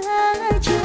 再见